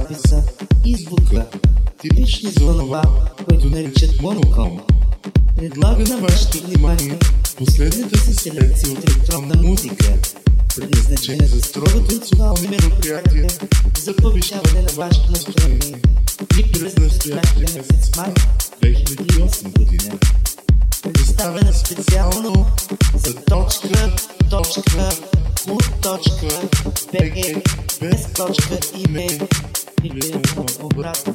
записа и звука, типични за това, което наричат моноком, предлага на вашето внимание последната си селекция от електронна музика, предназначена за строго танцевални мероприятия за повишаване на вашето настроение и през настоящия месец май 2008 година. Предоставена специално за точка, точка, у точка, БГ, без точка, Ninguém encontrou o buraco